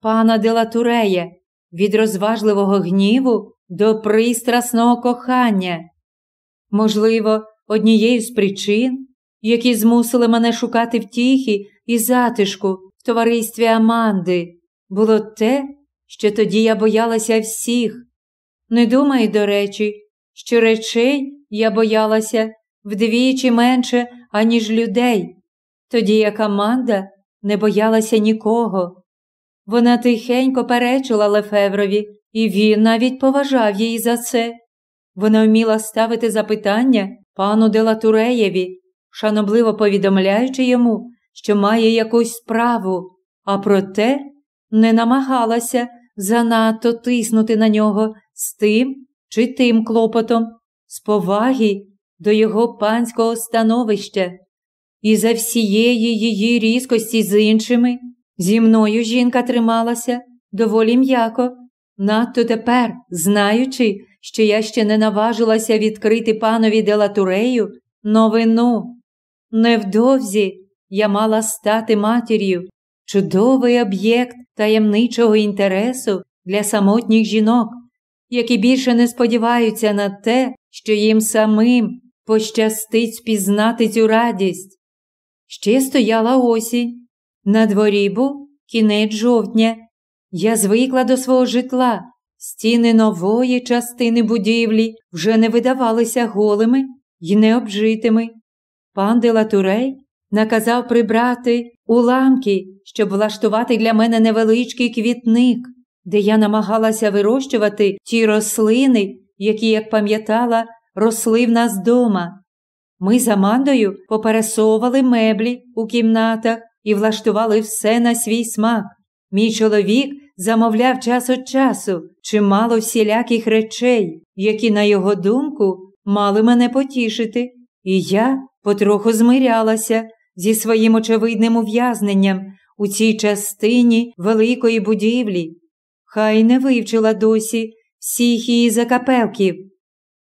пана Делатурея від розважливого гніву до пристрасного кохання. Можливо, однією з причин, які змусили мене шукати втіхи і затишку в товаристві Аманди, було те, що тоді я боялася всіх. Не думаю, до речі, що речей я боялася вдвічі менше, аніж людей, тоді як Аманда не боялася нікого. Вона тихенько перечила Лефеврові, і він навіть поважав її за це. Вона вміла ставити запитання пану Делатуреєві, шанобливо повідомляючи йому, що має якусь справу, а проте не намагалася занадто тиснути на нього з тим чи тим клопотом, з поваги до його панського становища. І за всієї її різкості з іншими зі мною жінка трималася доволі м'яко, надто тепер, знаючи, що я ще не наважилася відкрити панові Делатурею новину. Невдовзі я мала стати матір'ю, чудовий об'єкт таємничого інтересу для самотніх жінок, які більше не сподіваються на те, що їм самим пощастить спізнати цю радість. Ще стояла осінь. На дворі був кінець жовтня. Я звикла до свого житла. Стіни нової частини будівлі вже не видавалися голими й необжитими. Пан Делатурей наказав прибрати уламки, щоб влаштувати для мене невеличкий квітник, де я намагалася вирощувати ті рослини, які, як пам'ятала, росли в нас дома. Ми з Амандою попересовували меблі у кімнатах і влаштували все на свій смак. Мій чоловік замовляв час від часу чимало всіляких речей, які, на його думку, мали мене потішити, і я потроху змирялася зі своїм очевидним ув'язненням у цій частині великої будівлі. Хай не вивчила досі всіх її закапелків.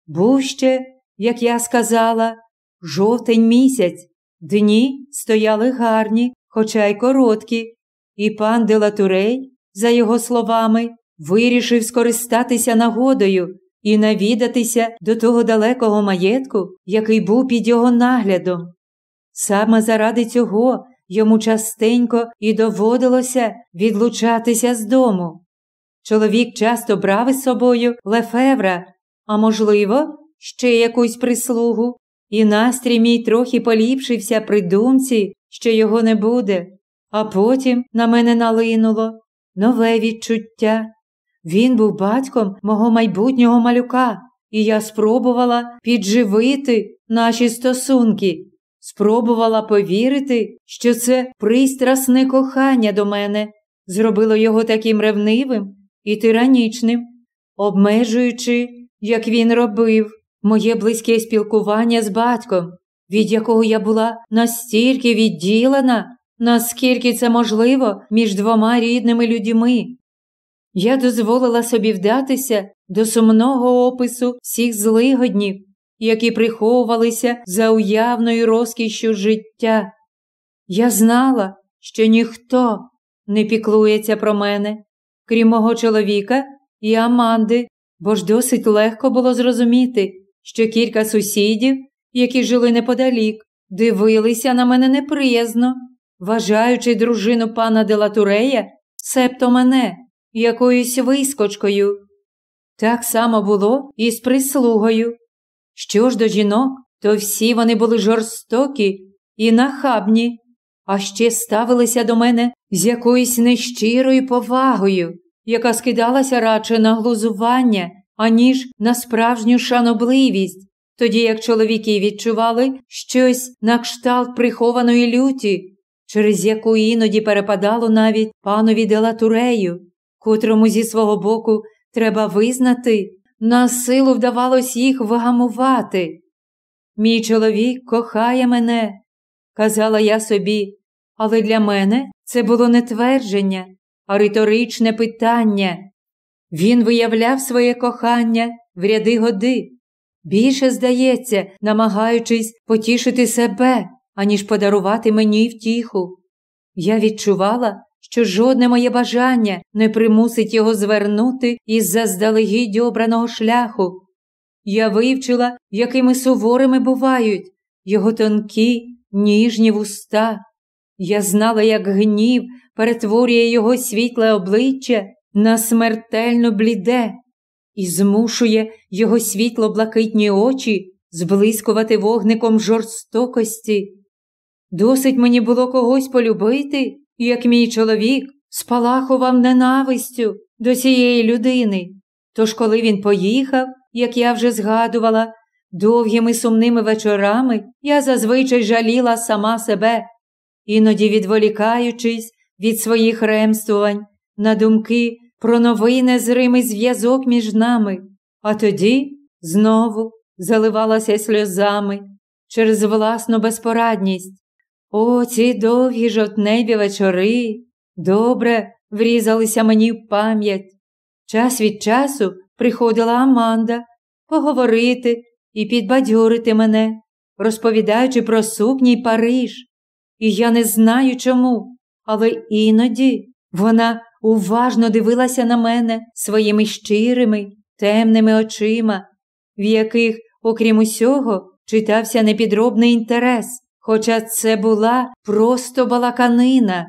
Був ще, як я сказала, жовтень місяць, дні стояли гарні, хоча й короткі, і пан Делатурей, за його словами, вирішив скористатися нагодою і навідатися до того далекого маєтку, який був під його наглядом. Саме заради цього йому частенько і доводилося відлучатися з дому. Чоловік часто брав із собою Лефевра, а можливо, ще якусь прислугу, і настрій мій трохи поліпшився при думці, що його не буде, а потім на мене налинуло нове відчуття. Він був батьком мого майбутнього малюка, і я спробувала підживити наші стосунки, спробувала повірити, що це пристрасне кохання до мене зробило його таким ревнивим і тиранічним, обмежуючи, як він робив, моє близьке спілкування з батьком, від якого я була настільки відділена, наскільки це можливо між двома рідними людьми. Я дозволила собі вдатися до сумного опису всіх злигоднів, які приховувалися за уявною розкішшю життя. Я знала, що ніхто не піклується про мене, крім мого чоловіка і Аманди, бо ж досить легко було зрозуміти, що кілька сусідів, які жили неподалік, дивилися на мене неприязно, вважаючи дружину пана Делатурея, себто мене, якоюсь вискочкою. Так само було і з прислугою. Що ж до жінок, то всі вони були жорстокі і нахабні, а ще ставилися до мене з якоюсь нещирою повагою, яка скидалася радше на глузування аніж на справжню шанобливість, тоді як чоловіки відчували щось на кшталт прихованої люті, через яку іноді перепадало навіть панові Делатурею, котрому зі свого боку треба визнати, на силу вдавалось їх вгамувати. Мій чоловік кохає мене, казала я собі, але для мене це було не твердження, а риторичне питання. Він виявляв своє кохання в ряди годи, більше, здається, намагаючись потішити себе, аніж подарувати мені втіху. Я відчувала, що жодне моє бажання не примусить його звернути із заздалегідь обраного шляху. Я вивчила, якими суворими бувають його тонкі, ніжні вуста. Я знала, як гнів перетворює його світле обличчя на смертельно бліде і змушує його світло блакитні очі зблискувати вогником жорстокості. Досить мені було когось полюбити, як мій чоловік спалахував ненавистю до цієї людини. Тож, коли він поїхав, як я вже згадувала, довгими сумними вечорами я зазвичай жаліла сама себе, іноді відволікаючись від своїх ремствувань на думки про новий незримий зв'язок між нами, а тоді знову заливалася сльозами через власну безпорадність. О, ці довгі жовтневі вечори добре врізалися мені в пам'ять. Час від часу приходила Аманда поговорити і підбадьорити мене, розповідаючи про сукній Париж. І я не знаю чому, але іноді вона уважно дивилася на мене своїми щирими, темними очима, в яких, окрім усього, читався непідробний інтерес, хоча це була просто балаканина.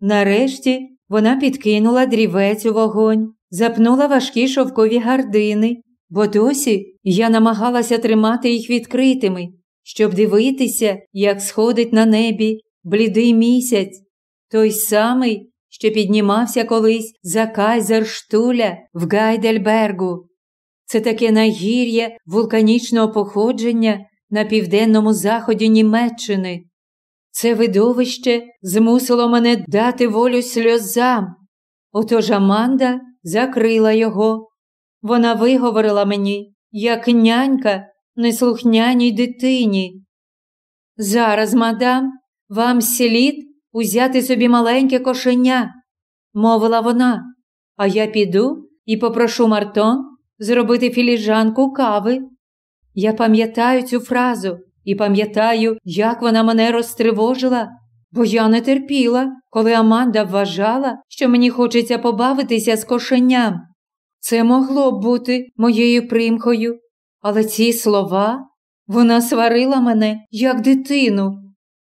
Нарешті вона підкинула дрівець у вогонь, запнула важкі шовкові гардини, бо досі я намагалася тримати їх відкритими, щоб дивитися, як сходить на небі блідий місяць, той самий, що піднімався колись за Кайзерштуля в Гайдельбергу. Це таке нагір'я вулканічного походження на південному заході Німеччини. Це видовище змусило мене дати волю сльозам. Отож Аманда закрила його. Вона виговорила мені, як нянька неслухняній дитині. Зараз, мадам, вам слід узяти собі маленьке кошеня, мовила вона, а я піду і попрошу Мартон зробити філіжанку кави. Я пам'ятаю цю фразу і пам'ятаю, як вона мене розтривожила, бо я не терпіла, коли Аманда вважала, що мені хочеться побавитися з кошеням. Це могло б бути моєю примхою, але ці слова вона сварила мене, як дитину,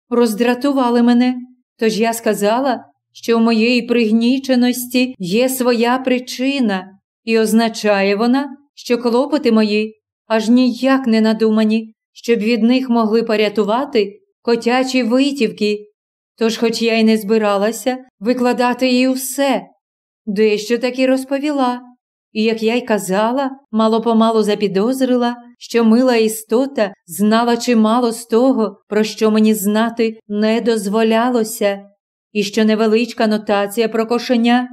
роздратували мене, тож я сказала, що у моєї пригніченості є своя причина, і означає вона, що клопоти мої аж ніяк не надумані, щоб від них могли порятувати котячі витівки. Тож, хоч я й не збиралася викладати їй усе, дещо таки розповіла. І, як я й казала, мало помалу запідозрила, що мила істота знала чимало з того, про що мені знати не дозволялося, і що невеличка нотація про кошеня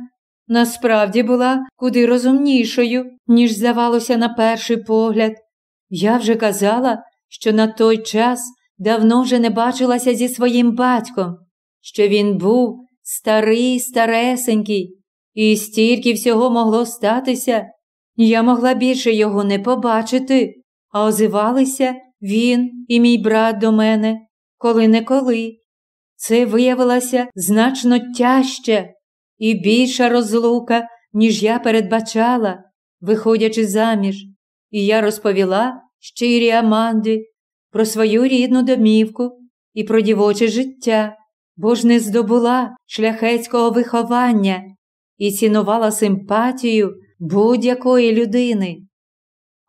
насправді була куди розумнішою, ніж здавалося на перший погляд. Я вже казала, що на той час давно вже не бачилася зі своїм батьком, що він був старий, старесенький, і стільки всього могло статися, я могла більше його не побачити, а озивалися він і мій брат до мене, коли не коли. Це виявилося значно тяжче і більша розлука, ніж я передбачала, виходячи заміж, і я розповіла щирі Аманді про свою рідну домівку і про дівоче життя, бо ж не здобула шляхетського виховання і цінувала симпатію будь-якої людини.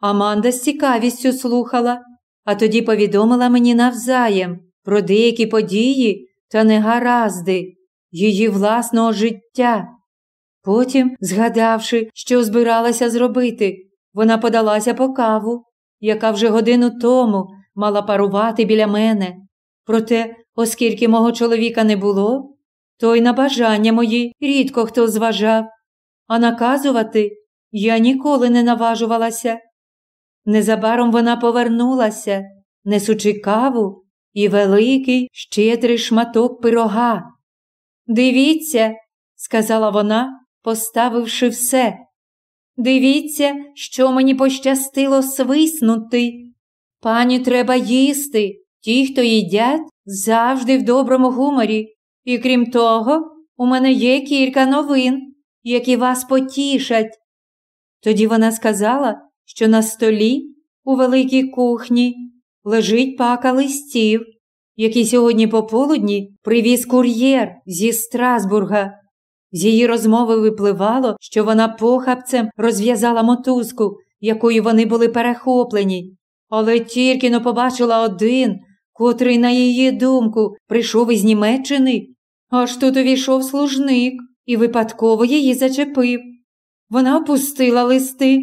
Аманда з цікавістю слухала, а тоді повідомила мені навзаєм про деякі події та негаразди її власного життя. Потім, згадавши, що збиралася зробити, вона подалася по каву, яка вже годину тому мала парувати біля мене. Проте, оскільки мого чоловіка не було, то й на бажання мої рідко хто зважав, а наказувати я ніколи не наважувалася. Незабаром вона повернулася, несучи каву і великий щедрий шматок пирога. Дивіться, сказала вона, поставивши все. Дивіться, що мені пощастило свиснути. Пані треба їсти. Ті, хто їдять, завжди в доброму гуморі. І крім того, у мене є кілька новин, які вас потішать. Тоді вона сказала, що на столі у великій кухні лежить пака листів, які сьогодні пополудні привіз кур'єр зі Страсбурга. З її розмови випливало, що вона похапцем розв'язала мотузку, якою вони були перехоплені, але тільки но побачила один, котрий, на її думку, прийшов із Німеччини, аж тут увійшов служник і випадково її зачепив. Вона опустила листи,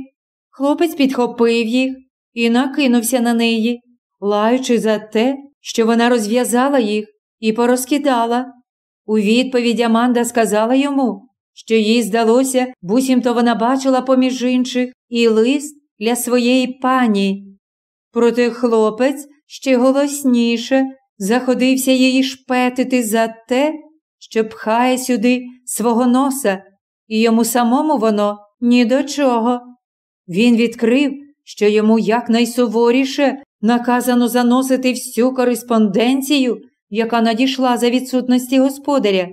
хлопець підхопив їх і накинувся на неї, лаючи за те, що вона розв'язала їх і порозкидала. У відповідь Аманда сказала йому, що їй здалося, буцімто вона бачила поміж інших і лист для своєї пані. Проте хлопець ще голосніше заходився її шпетити за те, що пхає сюди свого носа, і йому самому воно ні до чого. Він відкрив, що йому якнайсуворіше наказано заносити всю кореспонденцію, яка надійшла за відсутності господаря,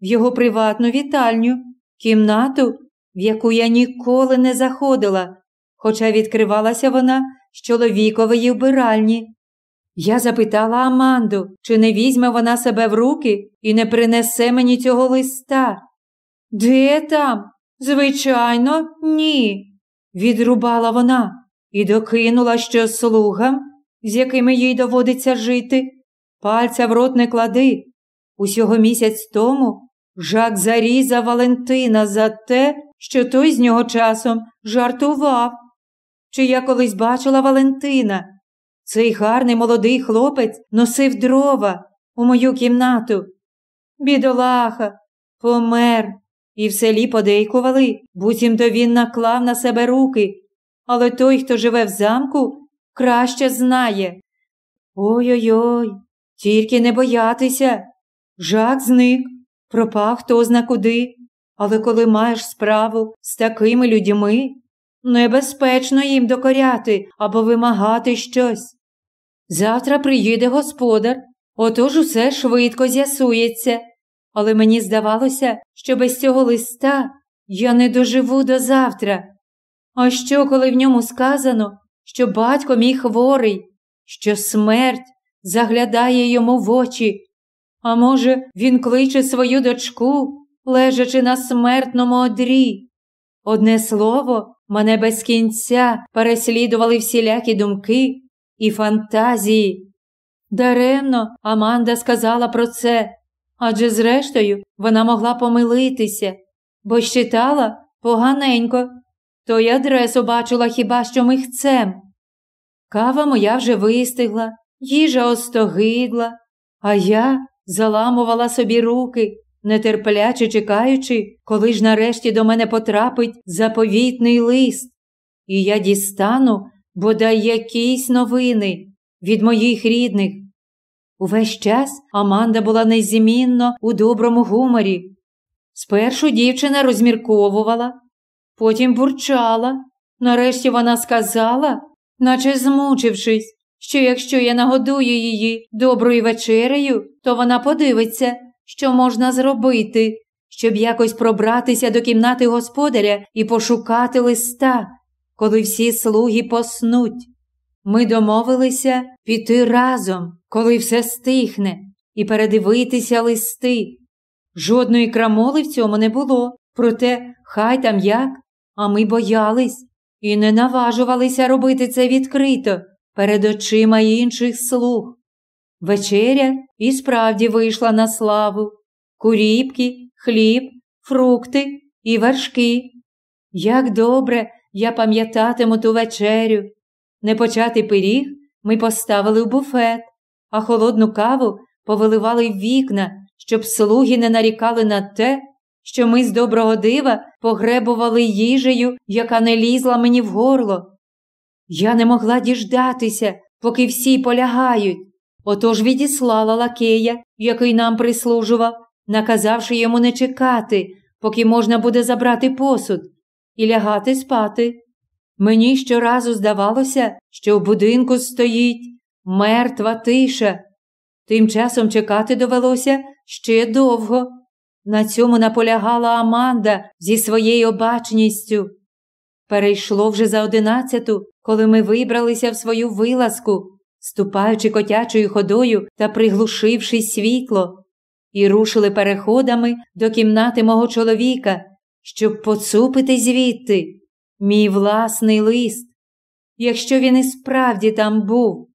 в його приватну вітальню, кімнату, в яку я ніколи не заходила, хоча відкривалася вона з чоловікової вбиральні. Я запитала Аманду, чи не візьме вона себе в руки і не принесе мені цього листа. Де там? Звичайно, ні, відрубала вона і докинула, що слугам, з якими їй доводиться жити, пальця в рот не клади. Усього місяць тому Жак зарізав Валентина за те, що той з нього часом жартував. Чи я колись бачила Валентина? Цей гарний молодий хлопець носив дрова у мою кімнату. Бідолаха, помер, і в селі подейкували, буцімто він наклав на себе руки, але той, хто живе в замку, краще знає. Ой-ой, ой тільки не боятися. Жак зник, пропав хто зна куди, але коли маєш справу з такими людьми, небезпечно їм докоряти або вимагати щось. Завтра приїде господар, отож усе швидко з'ясується, але мені здавалося, що без цього листа я не доживу до завтра. А що, коли в ньому сказано, що батько мій хворий, що смерть заглядає йому в очі? А може, він кличе свою дочку, лежачи на смертному одрі? Одне слово, мене без кінця переслідували всілякі думки і фантазії. Даремно Аманда сказала про це, адже, зрештою, вона могла помилитися, бо щитала поганенько, то й адресу бачила хіба що михцем. Кава моя вже вистигла, їжа остогидла, а я заламувала собі руки, нетерпляче чекаючи, коли ж нарешті до мене потрапить заповітний лист, і я дістану бодай якісь новини від моїх рідних. Увесь час Аманда була незмінно у доброму гуморі. Спершу дівчина розмірковувала, потім бурчала. Нарешті вона сказала, наче змучившись, що якщо я нагодую її доброю вечерею, то вона подивиться, що можна зробити, щоб якось пробратися до кімнати господаря і пошукати листа, коли всі слуги поснуть. Ми домовилися піти разом, коли все стихне, і передивитися листи. Жодної крамоли в цьому не було, проте хай там як, а ми боялись і не наважувалися робити це відкрито перед очима інших слуг. Вечеря і справді вийшла на славу куріпки, хліб, фрукти і вершки. Як добре я пам'ятатиму ту вечерю. Непочатий пиріг ми поставили в буфет, а холодну каву повиливали в вікна, щоб слуги не нарікали на те, що ми з доброго дива погребували їжею, яка не лізла мені в горло. Я не могла діждатися, поки всі полягають. Отож відіслала лакея, який нам прислужував, наказавши йому не чекати, поки можна буде забрати посуд, і лягати спати. Мені щоразу здавалося, що в будинку стоїть мертва тиша. Тим часом чекати довелося ще довго. на цьому наполягала Аманда зі своєю обачністю. Перейшло вже за одинадцяту, коли ми вибралися в свою вилазку, ступаючи котячою ходою та приглушивши світло, і рушили переходами до кімнати мого чоловіка, щоб поцупити звідти мій власний лист, якщо він і справді там був.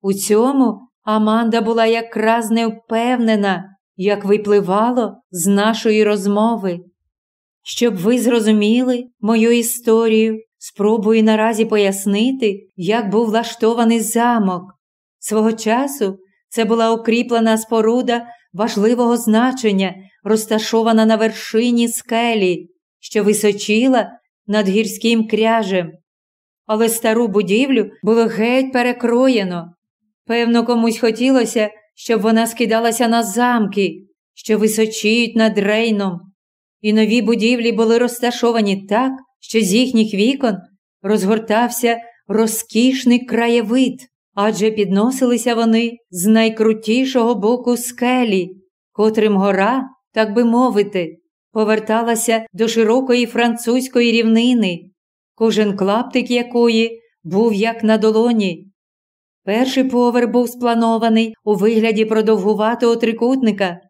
У цьому Аманда була якраз не впевнена, як випливало з нашої розмови. Щоб ви зрозуміли мою історію, спробую наразі пояснити, як був влаштований замок. Свого часу це була укріплена споруда важливого значення, розташована на вершині скелі, що височила над гірським кряжем. Але стару будівлю було геть перекроєно. Певно, комусь хотілося, щоб вона скидалася на замки, що височіють над рейном, і нові будівлі були розташовані так, що з їхніх вікон розгортався розкішний краєвид, адже підносилися вони з найкрутішого боку скелі, котрим гора, так би мовити, поверталася до широкої французької рівнини, кожен клаптик якої був як на долоні. Перший поверх був спланований у вигляді продовгуватого трикутника.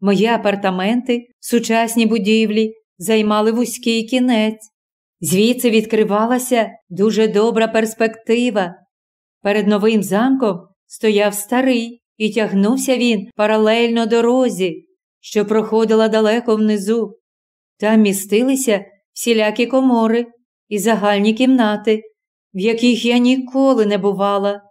Мої апартаменти, сучасні будівлі, займали вузький кінець. Звідси відкривалася дуже добра перспектива. Перед новим замком стояв старий і тягнувся він паралельно дорозі, що проходила далеко внизу. Там містилися всілякі комори і загальні кімнати, в яких я ніколи не бувала.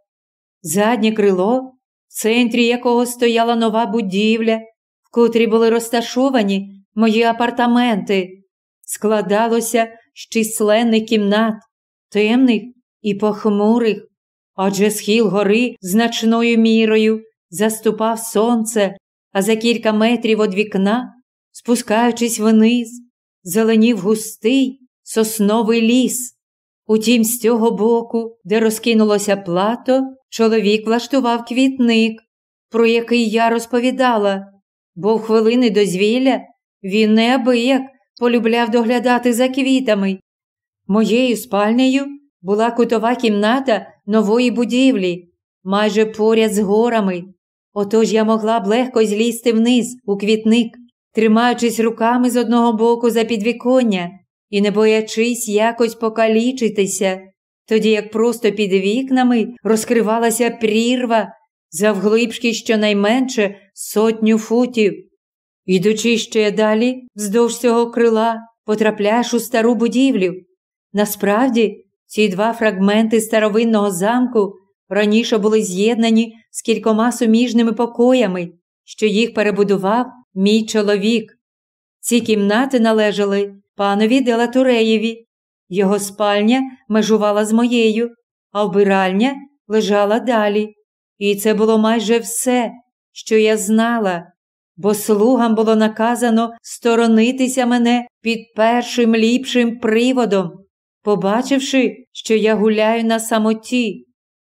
Заднє крило, в центрі якого стояла нова будівля, в котрій були розташовані мої апартаменти, складалося з численних кімнат, темних і похмурих, адже схил гори значною мірою заступав сонце, а за кілька метрів від вікна, спускаючись вниз, зеленів густий сосновий ліс. Утім, з цього боку, де розкинулося плато, чоловік влаштував квітник, про який я розповідала, бо в хвилини дозвілля він неабияк полюбляв доглядати за квітами. Моєю спальнею була кутова кімната нової будівлі, майже поряд з горами. Отож я могла б легко злізти вниз у квітник, тримаючись руками з одного боку за підвіконня і не боячись якось покалічитися, тоді як просто під вікнами розкривалася прірва завглибшки щонайменше сотню футів. Ідучи ще далі, вздовж цього крила, потрапляєш у стару будівлю. Насправді, ці два фрагменти старовинного замку раніше були з'єднані з кількома суміжними покоями, що їх перебудував мій чоловік. Ці кімнати належали панові Делатуреєві. Його спальня межувала з моєю, а вбиральня лежала далі. І це було майже все, що я знала, бо слугам було наказано сторонитися мене під першим ліпшим приводом, побачивши, що я гуляю на самоті.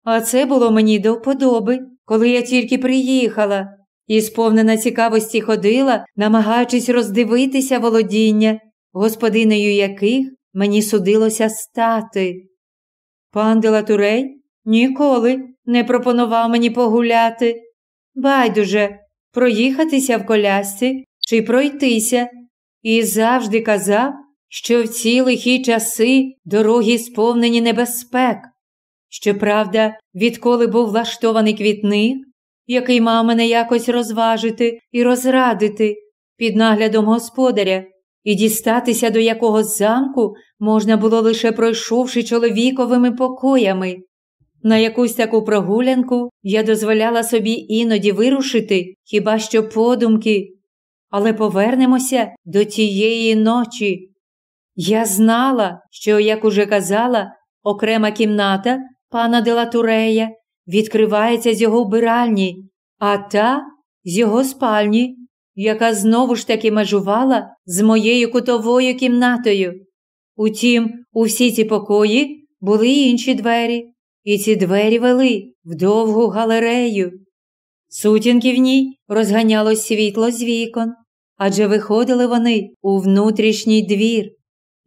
А це було мені до вподоби, коли я тільки приїхала і, сповнена цікавості, ходила, намагаючись роздивитися володіння, господинею яких мені судилося стати. Пан Делатурей ніколи не пропонував мені погуляти. Байдуже, проїхатися в колясці чи пройтися, і завжди казав, що в ці лихі часи дороги сповнені небезпек. Щоправда, відколи був влаштований квітник, який мав мене якось розважити і розрадити під наглядом господаря, і дістатися до якогось замку можна було лише пройшовши чоловіковими покоями. На якусь таку прогулянку я дозволяла собі іноді вирушити хіба що подумки, але повернемося до тієї ночі. Я знала, що, як уже казала, окрема кімната пана Делатурея відкривається з його вбиральні, а та з його спальні яка знову ж таки межувала з моєю кутовою кімнатою. Утім, у всі ці покої були інші двері, і ці двері вели в довгу галерею. Сутінки в ній розганяло світло з вікон, адже виходили вони у внутрішній двір.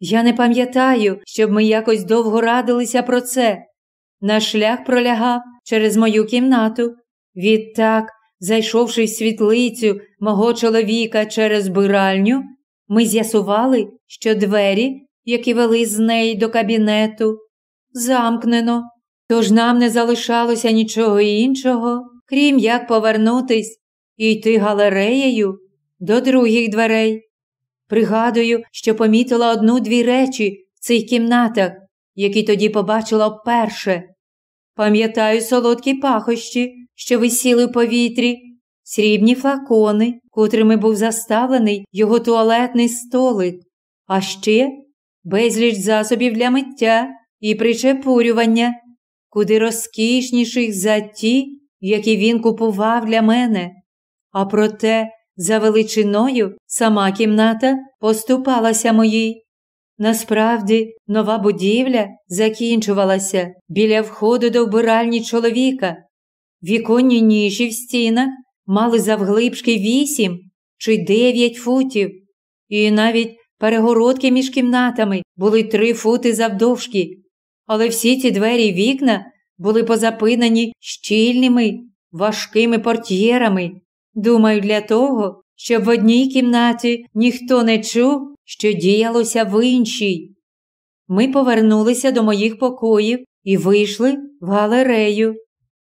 Я не пам'ятаю, щоб ми якось довго радилися про це. Наш шлях пролягав через мою кімнату. Відтак, зайшовши в світлицю мого чоловіка через биральню, ми з'ясували, що двері, які вели з неї до кабінету, замкнено, тож нам не залишалося нічого іншого, крім як повернутись і йти галереєю до других дверей. Пригадую, що помітила одну-дві речі в цих кімнатах, які тоді побачила вперше. Пам'ятаю солодкі пахощі, що висіли в повітрі, срібні флакони, котрими був заставлений його туалетний столик, а ще безліч засобів для миття і причепурювання, куди розкішніших за ті, які він купував для мене. А проте, за величиною, сама кімната поступалася моїй. Насправді, нова будівля закінчувалася біля входу до вбиральні чоловіка. Віконні ніші в стінах мали завглибшки вісім чи дев'ять футів, і навіть перегородки між кімнатами були три фути завдовжки, але всі ці двері й вікна були позапинені щільними, важкими портьєрами. Думаю, для того, щоб в одній кімнаті ніхто не чув, що діялося в іншій. Ми повернулися до моїх покоїв і вийшли в галерею.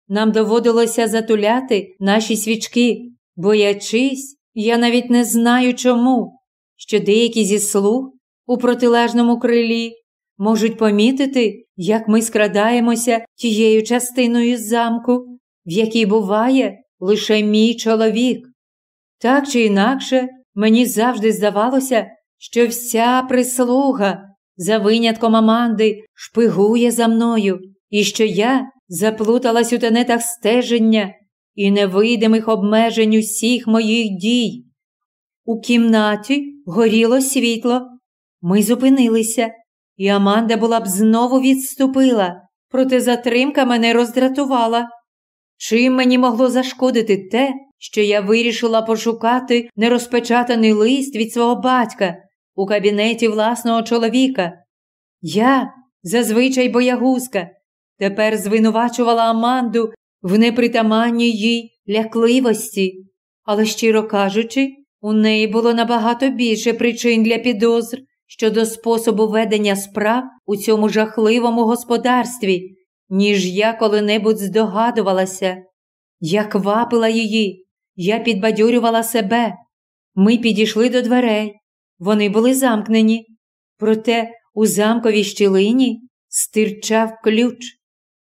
Нам доводилося затуляти наші свічки, боячись, я навіть не знаю чому, що деякі зі слуг у протилежному крилі можуть помітити, як ми скрадаємося тією частиною замку, в якій буває лише мій чоловік. Так чи інакше, мені завжди здавалося, що вся прислуга, за винятком Аманди, шпигує за мною, і що я заплуталась у тенетах стеження і невидимих обмежень усіх моїх дій. У кімнаті горіло світло. Ми зупинилися, і Аманда була б знову відступила, проте затримка мене роздратувала. Чим мені могло зашкодити те, що я вирішила пошукати нерозпечатаний лист від свого батька у кабінеті власного чоловіка? Я, зазвичай боягузка, тепер звинувачувала Аманду в непритаманній їй лякливості, але, щиро кажучи, у неї було набагато більше причин для підозр щодо способу ведення справ у цьому жахливому господарстві, ніж я коли-небудь здогадувалася. Я квапила її, я підбадьорювала себе. Ми підійшли до дверей. Вони були замкнені, проте у замковій щілині стирчав ключ.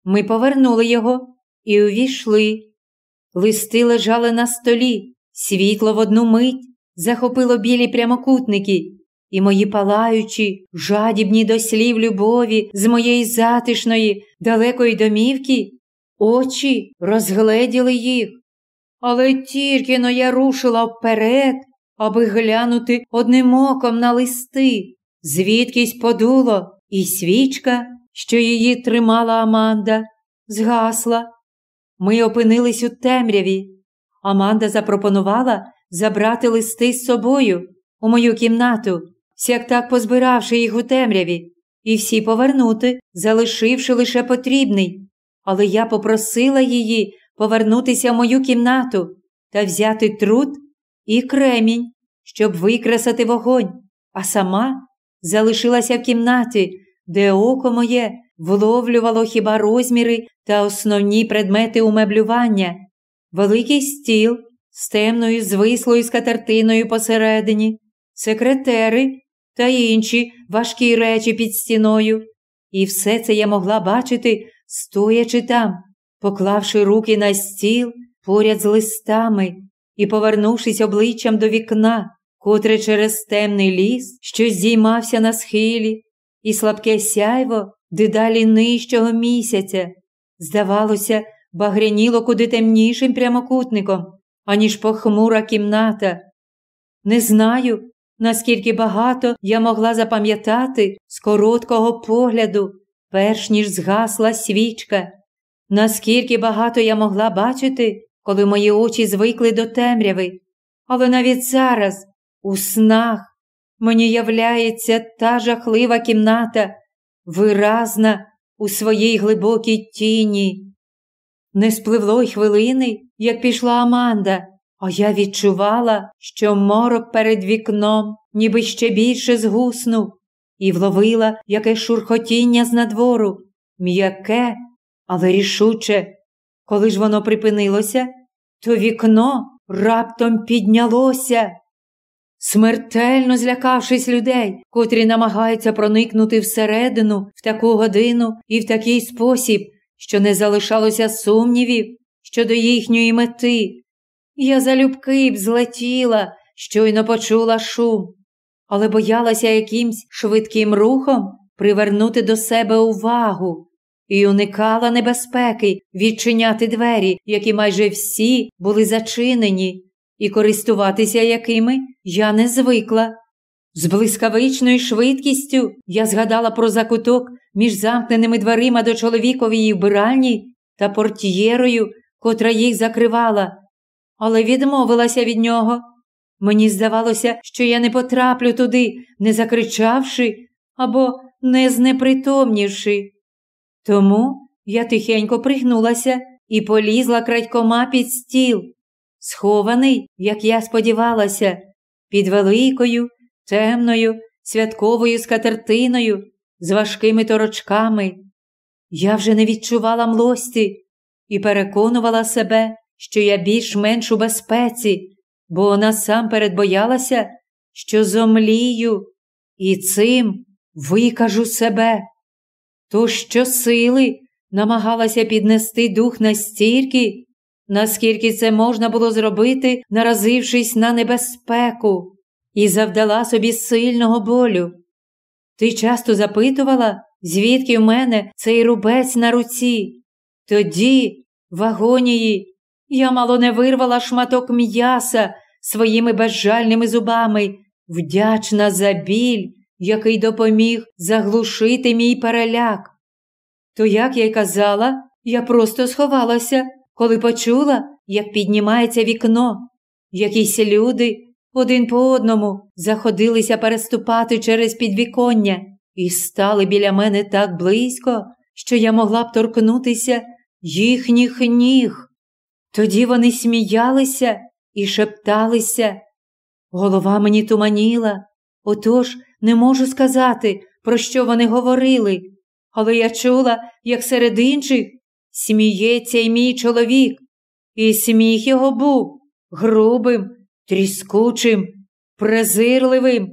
Ми повернули його і увійшли. Листи лежали на столі, світло в одну мить захопило білі прямокутники, і мої палаючі, жадібні до слів любові з моєї затишної, далекої домівки, очі розгледіли їх. Але тільки но я рушила вперед, аби глянути одним оком на листи, звідкись подуло, і свічка, що її тримала Аманда, згасла. Ми опинились у темряві. Аманда запропонувала забрати листи з собою у мою кімнату, сяк так позбиравши їх у темряві, і всі повернути, залишивши лише потрібний. Але я попросила її повернутися в мою кімнату та взяти труд і кремінь, щоб викресати вогонь, а сама залишилася в кімнаті, де око моє вловлювало хіба розміри та основні предмети умеблювання, великий стіл з темною звислою скатертиною посередині, секретери та інші важкі речі під стіною. І все це я могла бачити, стоячи там, поклавши руки на стіл поряд з листами і повернувшись обличчям до вікна, котре через темний ліс, що здіймався на схилі, і слабке сяйво дедалі нижчого місяця, здавалося, багряніло куди темнішим прямокутником, аніж похмура кімната. Не знаю, наскільки багато я могла запам'ятати з короткого погляду, перш ніж згасла свічка, наскільки багато я могла бачити, коли мої очі звикли до темряви, але навіть зараз, у снах, мені являється та жахлива кімната, виразна у своїй глибокій тіні. Не спливло й хвилини, як пішла Аманда, а я відчувала, що морок перед вікном, ніби ще більше згуснув, і вловила яке шурхотіння з надвору, м'яке, але рішуче. Коли ж воно припинилося, то вікно раптом піднялося. Смертельно злякавшись людей, котрі намагаються проникнути всередину в таку годину і в такий спосіб, що не залишалося сумнівів щодо їхньої мети. Я залюбки б злетіла, щойно почула шум, але боялася якимсь швидким рухом привернути до себе увагу і уникала небезпеки відчиняти двері, які майже всі були зачинені, і користуватися якими я не звикла. З блискавичною швидкістю я згадала про закуток між замкненими дверима до чоловікової вбиральні та портьєрою, котра їх закривала, але відмовилася від нього. Мені здавалося, що я не потраплю туди, не закричавши або не знепритомнівши. Тому я тихенько пригнулася і полізла крадькома під стіл, схований, як я сподівалася, під великою, темною, святковою скатертиною з важкими торочками. Я вже не відчувала млості і переконувала себе, що я більш-менш у безпеці, бо насамперед боялася, що зомлію, і цим викажу себе. То щосили намагалася піднести дух настільки, наскільки це можна було зробити, наразившись на небезпеку, і завдала собі сильного болю. Ти часто запитувала, звідки в мене цей рубець на руці. Тоді, в агонії, я мало не вирвала шматок м'яса своїми безжальними зубами, вдячна за біль, який допоміг заглушити мій переляк. То, як я й казала, я просто сховалася, коли почула, як піднімається вікно. Якісь люди один по одному заходилися переступати через підвіконня і стали біля мене так близько, що я могла б торкнутися їхніх ніг. Тоді вони сміялися і шепталися. Голова мені туманіла, отож не можу сказати, про що вони говорили, але я чула, як серед інших сміється й мій чоловік, і сміх його був грубим, тріскучим, презирливим.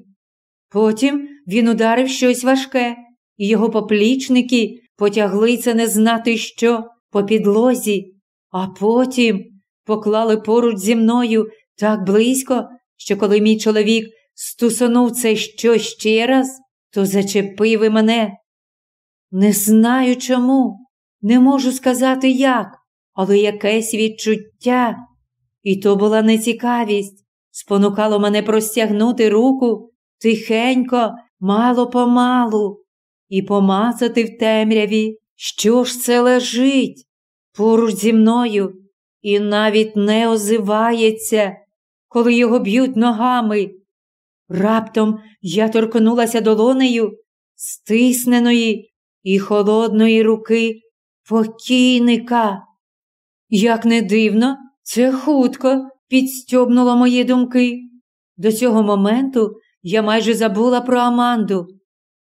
Потім він ударив щось важке, і його поплічники потягли це не знати що по підлозі, а потім поклали поруч зі мною так близько, що коли мій чоловік стусонув це що ще раз, то зачепив і мене. Не знаю чому, не можу сказати як, але якесь відчуття. І то була нецікавість, спонукало мене простягнути руку тихенько, мало помалу, і помацати в темряві, що ж це лежить поруч зі мною, і навіть не озивається, коли його б'ють ногами. Раптом я торкнулася долонею стисненої і холодної руки покійника. Як не дивно, це хутко підстьобнуло мої думки. До цього моменту я майже забула про Аманду.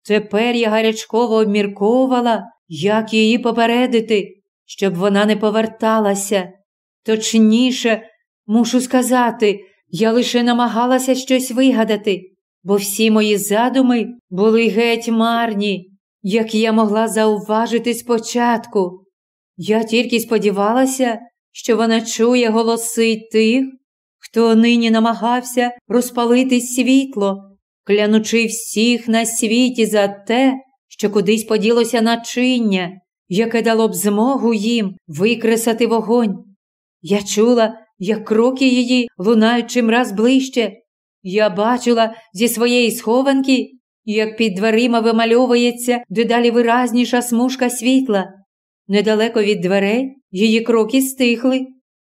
Тепер я гарячково обмірковувала, як її попередити, щоб вона не поверталася. Точніше, мушу сказати, я лише намагалася щось вигадати, бо всі мої задуми були геть марні, як я могла зауважити спочатку. Я тільки сподівалася, що вона чує голоси тих, хто нині намагався розпалити світло, клянучи всіх на світі за те, що кудись поділося начиння, яке дало б змогу їм викресати вогонь. Я чула, як кроки її лунають чимраз ближче. Я бачила зі своєї схованки, як під дверима вимальовується дедалі виразніша смужка світла. Недалеко від дверей її кроки стихли.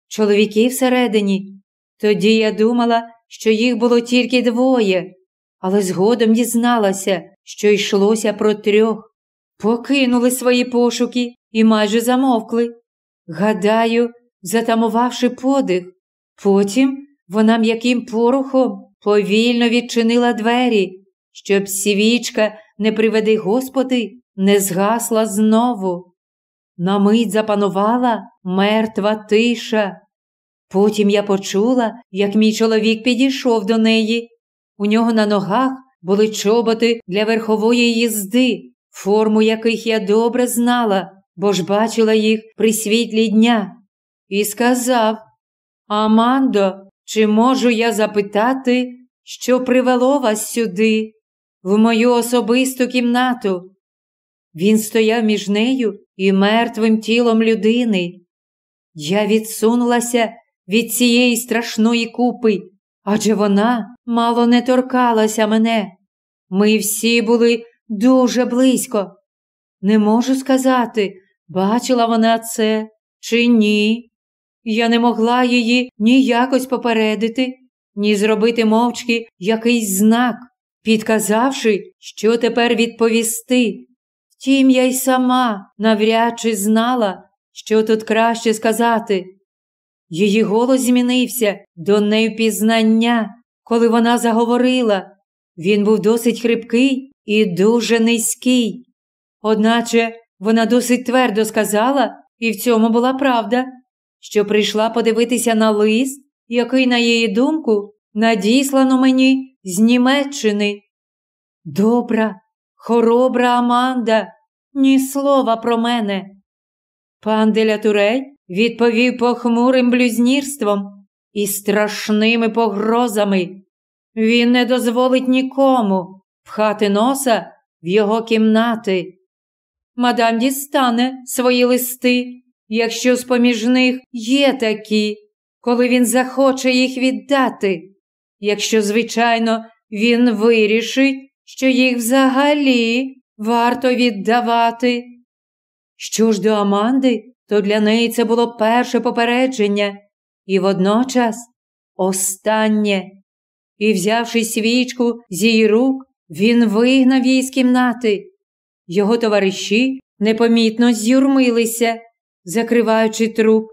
Чоловіки всередині Тоді я думала, що їх було тільки двоє, але згодом дізналася, що йшлося про трьох. Покинули свої пошуки і майже замовкли. Гадаю, затамувавши подих. Потім вона м'яким порухом повільно відчинила двері, щоб свічка, не приведи Господи, не згасла знову. На мить запанувала мертва тиша. Потім я почула, як мій чоловік підійшов до неї. У нього на ногах були чоботи для верхової їзди, форму яких я добре знала, бо ж бачила їх при світлі дня, і сказав Амандо, чи можу я запитати, що привело вас сюди, в мою особисту кімнату? Він стояв між нею і мертвим тілом людини. Я відсунулася від цієї страшної купи, адже вона мало не торкалася мене. Ми всі були дуже близько. Не можу сказати, бачила вона це чи ні. Я не могла її ні якось попередити, ні зробити мовчки якийсь знак, підказавши, що тепер відповісти. Втім, я й сама навряд чи знала, що тут краще сказати. Її голос змінився до невпізнання, коли вона заговорила. Він був досить хрипкий і дуже низький. Одначе вона досить твердо сказала, і в цьому була правда, що прийшла подивитися на лист, який, на її думку, надіслано мені з Німеччини. Добра, хоробра Аманда, ні слова про мене. Пан Делятурель відповів похмурим блюзнірством і страшними погрозами. Він не дозволить нікому пхати носа в його кімнати. Мадам дістане свої листи, якщо з поміж них є такі, коли він захоче їх віддати, якщо, звичайно, він вирішить, що їх взагалі варто віддавати. Що ж до Аманди, то для неї це було перше попередження і водночас останнє. І, взявши свічку з її рук, він вигнав її з кімнати. Його товариші непомітно з'юрмилися, закриваючи труп.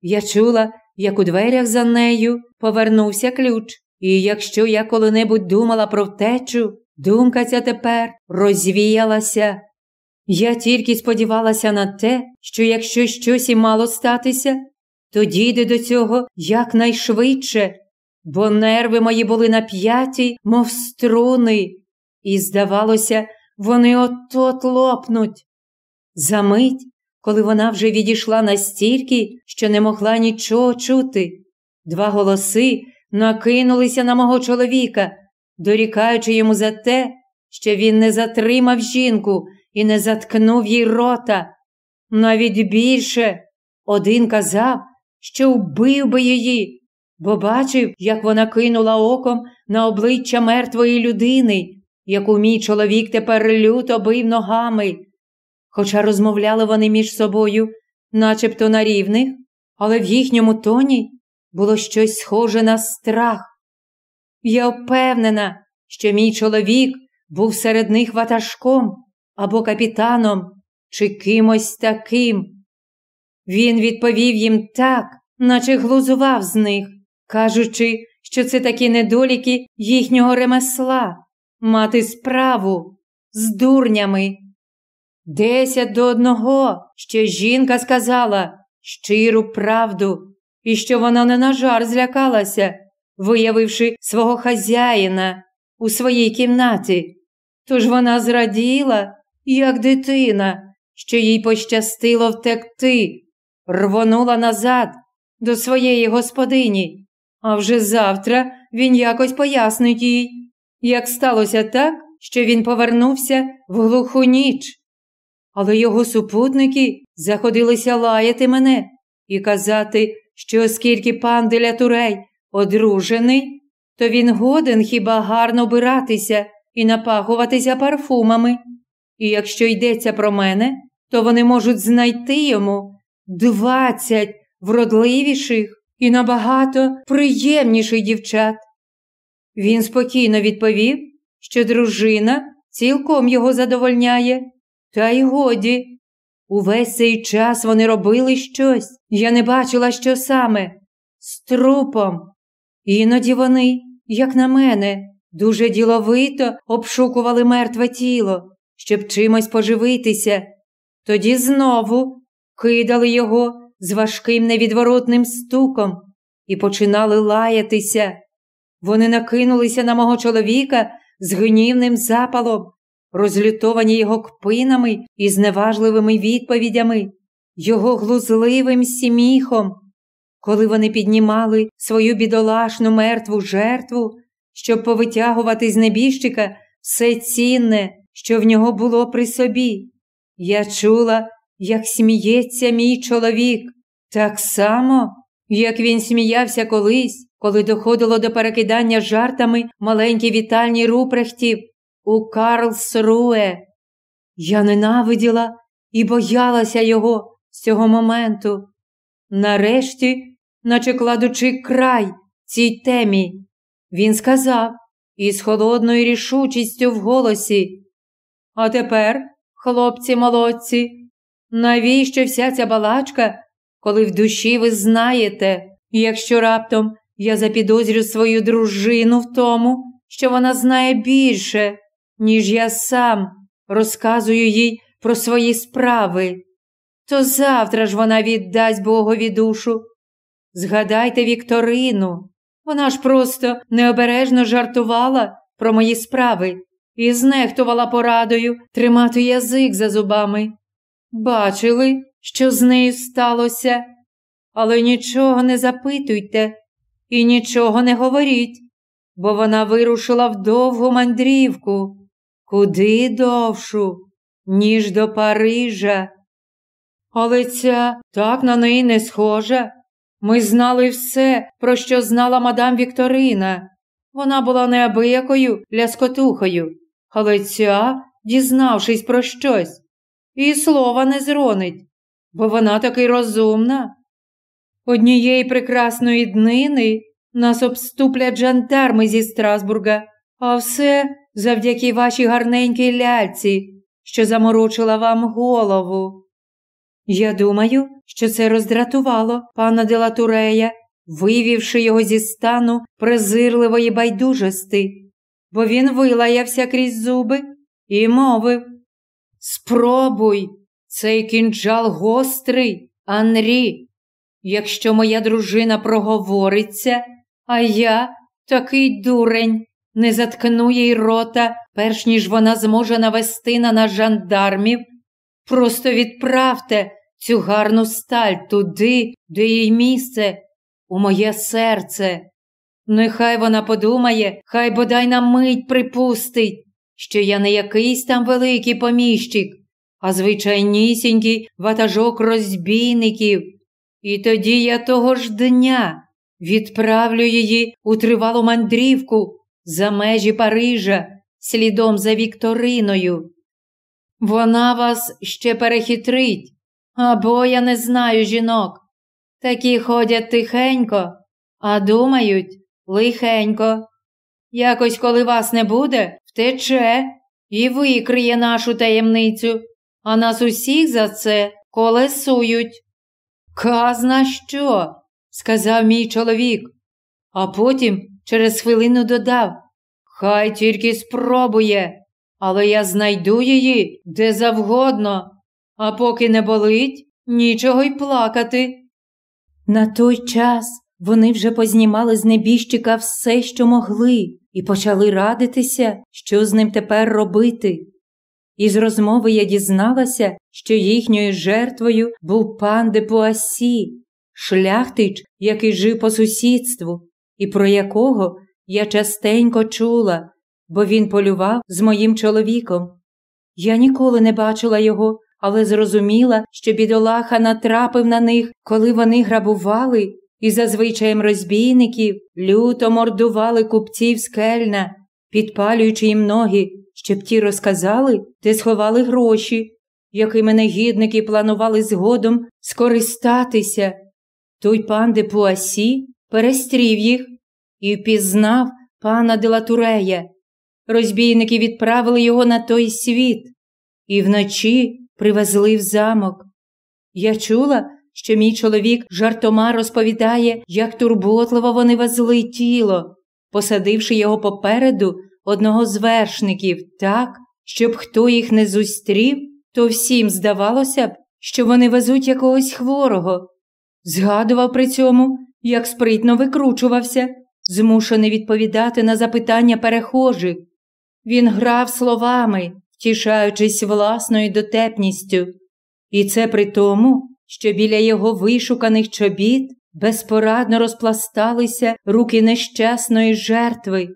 Я чула, як у дверях за нею повернувся ключ, і якщо я коли-небудь думала про втечу, думка ця тепер розвіялася. Я тільки сподівалася на те, що якщо щось і мало статися, то дійде до цього якнайшвидше, бо нерви мої були нап'яті, мов струни, і, здавалося, вони от-от лопнуть. Замить, коли вона вже відійшла настільки, що не могла нічого чути, два голоси накинулися на мого чоловіка, дорікаючи йому за те, що він не затримав жінку і не заткнув їй рота. Навіть більше один казав, що вбив би її, бо бачив, як вона кинула оком на обличчя мертвої людини, яку мій чоловік тепер люто бив ногами. Хоча розмовляли вони між собою, начебто на рівних, але в їхньому тоні було щось схоже на страх. Я впевнена, що мій чоловік був серед них ватажком або капітаном чи кимось таким. Він відповів їм так, наче глузував з них, кажучи, що це такі недоліки їхнього ремесла, мати справу з дурнями. Десять до одного, що жінка сказала щиру правду, і що вона не на жар злякалася, виявивши свого хазяїна у своїй кімнаті. Тож вона зраділа, як дитина, що їй пощастило втекти, рвонула назад до своєї господині, а вже завтра він якось пояснить їй, як сталося так, що він повернувся в глуху ніч. Але його супутники заходилися лаяти мене і казати, що оскільки пан Делятурей одружений, то він годен хіба гарно биратися і напахуватися парфумами. І якщо йдеться про мене, то вони можуть знайти йому двадцять вродливіших і набагато приємніший дівчат. Він спокійно відповів, що дружина цілком його задовольняє, та й годі. Увесь цей час вони робили щось, я не бачила, що саме, з трупом. Іноді вони, як на мене, дуже діловито обшукували мертве тіло, щоб чимось поживитися, тоді знову кидали його з важким невідворотним стуком і починали лаятися. Вони накинулися на мого чоловіка з гнівним запалом, розлютовані його кпинами і зневажливими відповідями, його глузливим сміхом. Коли вони піднімали свою бідолашну мертву жертву, щоб повитягувати з небіжчика все цінне, що в нього було при собі, я чула, як сміється мій чоловік, так само, як він сміявся колись, коли доходило до перекидання жартами маленькій вітальні Рупрехтів у Карлсруе. Я ненавиділа і боялася його з цього моменту. Нарешті, наче кладучи край цій темі, він сказав із холодною рішучістю в голосі. А тепер, хлопці молодці, навіщо вся ця балачка, коли в душі ви знаєте, якщо раптом я запідозрю свою дружину в тому, що вона знає більше, ніж я сам розказую їй про свої справи, то завтра ж вона віддасть Богові душу. Згадайте Вікторину, вона ж просто необережно жартувала про мої справи і знехтувала порадою тримати язик за зубами. Бачили, що з нею сталося, але нічого не запитуйте і нічого не говоріть, бо вона вирушила в довгу мандрівку, куди довшу, ніж до Парижа. Але ця так на неї не схожа. Ми знали все, про що знала мадам Вікторина. Вона була неабиякою ляскотухою, але ця, дізнавшись про щось, і слова не зронить, бо вона таки розумна. Однієї прекрасної днини нас обступлять жандарми зі Страсбурга, а все завдяки вашій гарненькій ляльці, що заморочила вам голову. Я думаю, що це роздратувало пана Делатурея, вивівши його зі стану презирливої байдужости, бо він вилаявся крізь зуби і мовив Спробуй, цей кінджал гострий, Анрі. Якщо моя дружина проговориться, а я, такий дурень, не заткну їй рота, перш ніж вона зможе навести на нас жандармів, просто відправте цю гарну сталь туди, де їй місце, у моє серце. Нехай вона подумає, хай бодай на мить припустить, що я не якийсь там великий поміщик, а звичайнісінький ватажок розбійників. І тоді я того ж дня відправлю її у тривалу мандрівку за межі Парижа слідом за Вікториною. Вона вас ще перехитрить, або я не знаю жінок. Такі ходять тихенько, а думають лихенько. Якось, коли вас не буде, втече і викриє нашу таємницю, а нас усіх за це колесують. Казна що? сказав мій чоловік, а потім через хвилину додав Хай тільки спробує, але я знайду її де завгодно, а поки не болить, нічого й плакати. На той час вони вже познімали з небіжчика все, що могли, і почали радитися, що з ним тепер робити. Із розмови я дізналася, що їхньою жертвою був пан де Пуасі, шляхтич, який жив по сусідству, і про якого я частенько чула, бо він полював з моїм чоловіком. Я ніколи не бачила його, але зрозуміла, що бідолаха натрапив на них, коли вони грабували, і за звичаєм розбійників люто мордували купців з кельна, підпалюючи їм ноги, щоб ті розказали, де сховали гроші, якими негідники планували згодом скористатися. той пан де Пуасі перестрів їх і впізнав пана Делатурея. Розбійники відправили його на той світ і вночі привезли в замок. Я чула, що мій чоловік жартома розповідає, як турботливо вони везли тіло, посадивши його попереду одного з вершників так, щоб хто їх не зустрів, то всім здавалося б, що вони везуть якогось хворого. Згадував при цьому, як спритно викручувався, змушений відповідати на запитання перехожих. Він грав словами, втішаючись власною дотепністю, і це при тому, що біля його вишуканих чобіт безпорадно розпласталися руки нещасної жертви.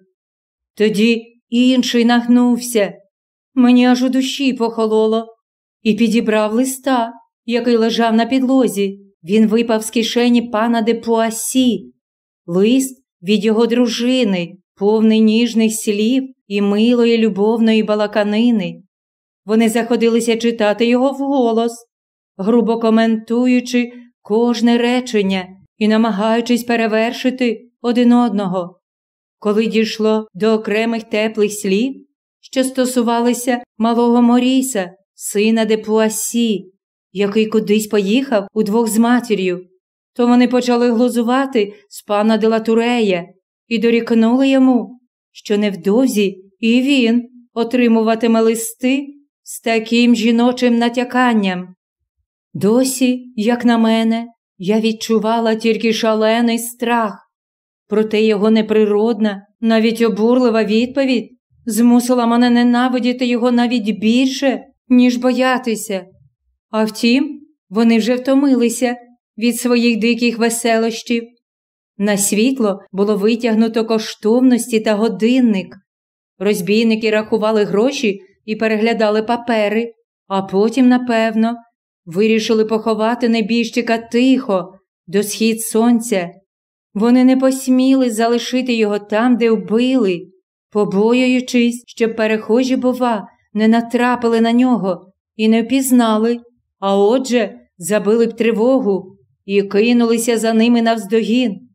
Тоді інший нагнувся, мені аж у душі похололо, і підібрав листа, який лежав на підлозі. Він випав з кишені пана де Пуасі, лист від його дружини, повний ніжних слів і милої любовної балаканини. Вони заходилися читати його вголос, грубо коментуючи кожне речення і намагаючись перевершити один одного. Коли дійшло до окремих теплих слів, що стосувалися малого Моріса, сина де Пуасі, який кудись поїхав удвох з матір'ю, то вони почали глузувати з пана Делатурея і дорікнули йому, що невдовзі і він отримуватиме листи з таким жіночим натяканням. Досі, як на мене, я відчувала тільки шалений страх, проте його неприродна, навіть обурлива відповідь змусила мене ненавидіти його навіть більше, ніж боятися. А втім, вони вже втомилися від своїх диких веселощів. На світло було витягнуто коштовності та годинник. Розбійники рахували гроші і переглядали папери, а потім, напевно, вирішили поховати небіжчика тихо, до схід сонця. Вони не посміли залишити його там, де вбили, побоюючись, щоб перехожі, бува, не натрапили на нього і не впізнали, а отже, забили б тривогу і кинулися за ними навздогін.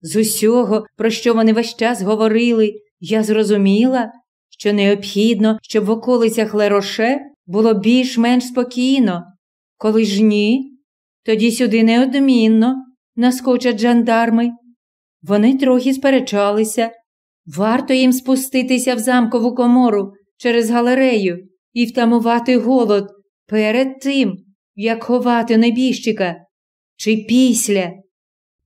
З усього, про що вони весь час говорили, я зрозуміла, що необхідно, щоб в околицях Лероше було більш-менш спокійно. Коли ж ні, тоді сюди неодмінно наскочать жандарми. Вони трохи сперечалися. Варто їм спуститися в замкову комору через галерею і втамувати голод перед тим, як ховати небіжчика, чи після.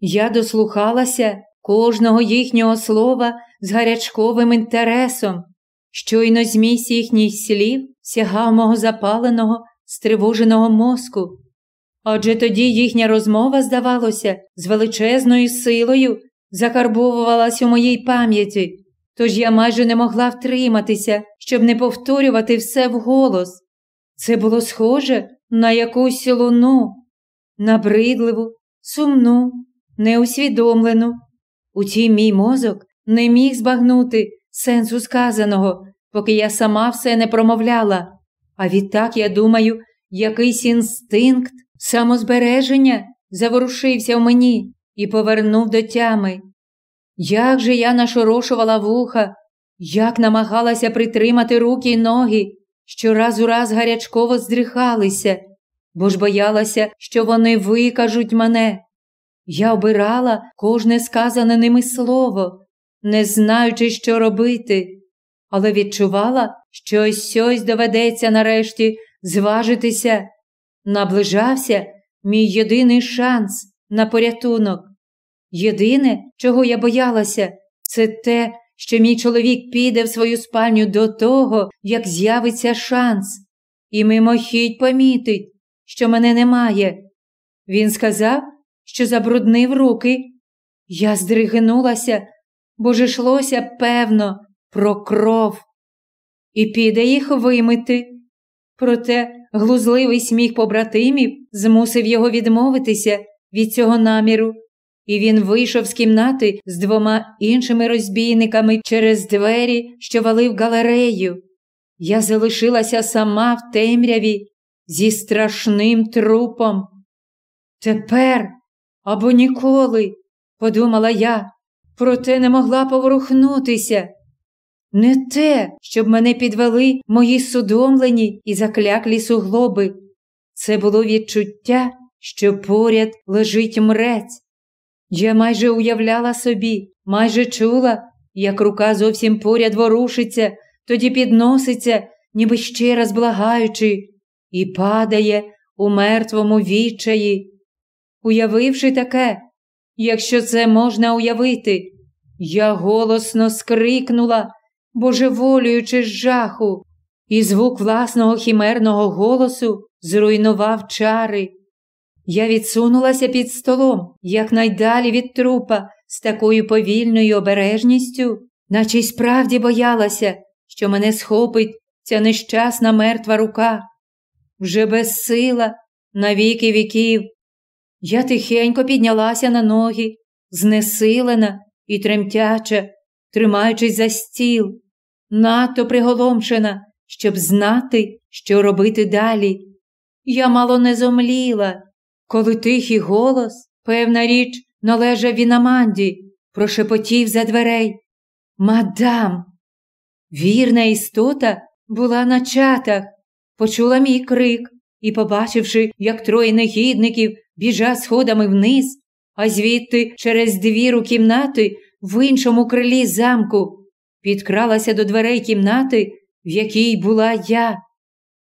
Я дослухалася кожного їхнього слова з гарячковим інтересом. Щойно зміст їхніх слів сягав мого запаленого, стривоженого мозку. Адже тоді їхня розмова, здавалося, з величезною силою закарбовувалась у моїй пам'яті, тож я майже не могла втриматися, щоб не повторювати все вголос. Це було схоже на якусь луну, набридливу, сумну, неусвідомлену. Утім, мій мозок не міг збагнути сенсу сказаного, поки я сама все не промовляла. А відтак, я думаю, якийсь інстинкт самозбереження заворушився в мені і повернув до тями. Як же я нашорошувала вуха, як намагалася притримати руки й ноги, що раз у раз гарячково здрихалися, бо ж боялася, що вони викажуть мене. Я обирала кожне сказане ними слово, не знаючи, що робити, але відчувала, що ось ось доведеться нарешті зважитися. Наближався мій єдиний шанс на порятунок. Єдине, чого я боялася, це те, що мій чоловік піде в свою спальню до того, як з'явиться шанс, і мимохідь помітить, що мене немає. Він сказав, що забруднив руки. Я здригнулася, бо ж йшлося, певно, про кров, і піде їх вимити. Проте глузливий сміх побратимів змусив його відмовитися від цього наміру, і він вийшов з кімнати з двома іншими розбійниками через двері, що вали в галерею. Я залишилася сама в темряві зі страшним трупом. Тепер або ніколи, подумала я, проте не могла поворухнутися. Не те, щоб мене підвели мої судомлені і закляклі суглоби. Це було відчуття, що поряд лежить мрець. Я майже уявляла собі, майже чула, як рука зовсім поряд ворушиться, тоді підноситься, ніби ще раз благаючи, і падає у мертвому відчаї. Уявивши таке, якщо це можна уявити, я голосно скрикнула, божеволюючи з жаху, і звук власного хімерного голосу зруйнував чари. Я відсунулася під столом, якнайдалі від трупа, з такою повільною обережністю, наче й справді боялася, що мене схопить ця нещасна мертва рука. Вже безсила на віки віків. Я тихенько піднялася на ноги, знесилена і тремтяча, тримаючись за стіл, надто приголомшена, щоб знати, що робити далі. Я мало не зомліла, коли тихий голос, певна річ, належав Вінаманді, прошепотів за дверей. Мадам. Вірна істота була на чатах, почула мій крик і, побачивши, як троє негідників біжать сходами вниз, а звідти через двір у кімнати в іншому крилі замку, підкралася до дверей кімнати, в якій була я.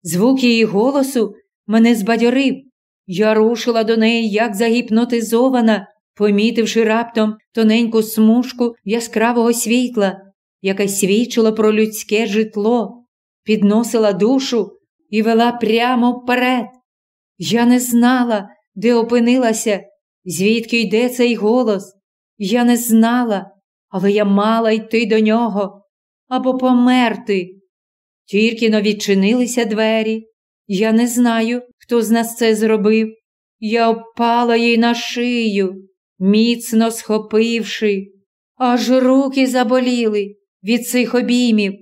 Звук її голосу мене збадьорив. Я рушила до неї, як загіпнотизована, помітивши раптом тоненьку смужку яскравого світла, яке свідчило про людське житло, підносила душу і вела прямо вперед. Я не знала, де опинилася, звідки йде цей голос. Я не знала, але я мала йти до нього або померти. Тільки но відчинилися двері. Я не знаю, хто з нас це зробив. Я впала їй на шию, міцно схопивши, аж руки заболіли від цих обіймів,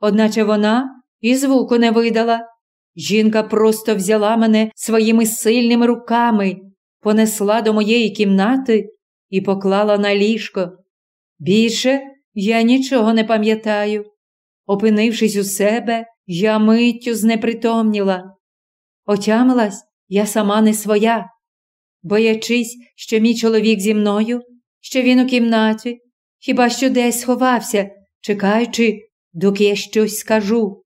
одначе вона і звуку не видала. Жінка просто взяла мене своїми сильними руками, понесла до моєї кімнати і поклала на ліжко. Більше я нічого не пам'ятаю. Опинившись у себе, я миттю знепритомніла. Отямилась я сама не своя, боячись, що мій чоловік зі мною, що він у кімнаті, хіба що десь сховався, чекаючи, доки я щось скажу,